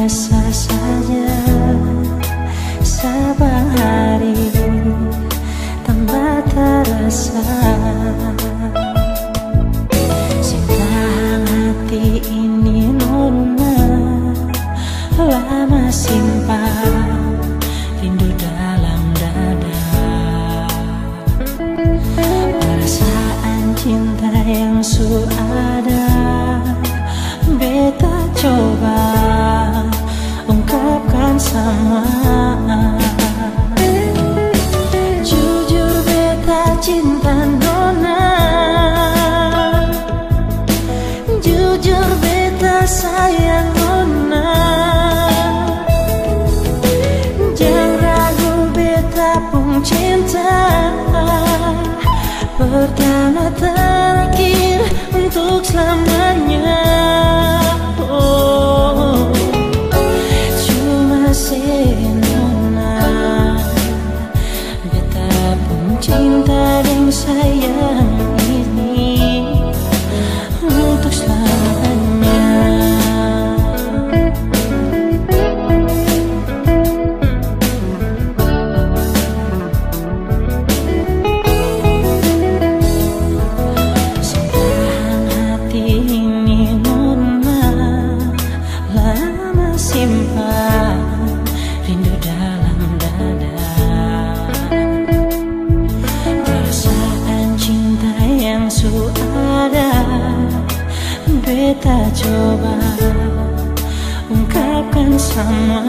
biasa saja Sabar hari tambah terasa. Sintang hati ini normal, Lama simpan rindu dalam dada. Perasaan cinta yang su ada Pertama terakhir untuk selamanya Beta coba ungkapkan sama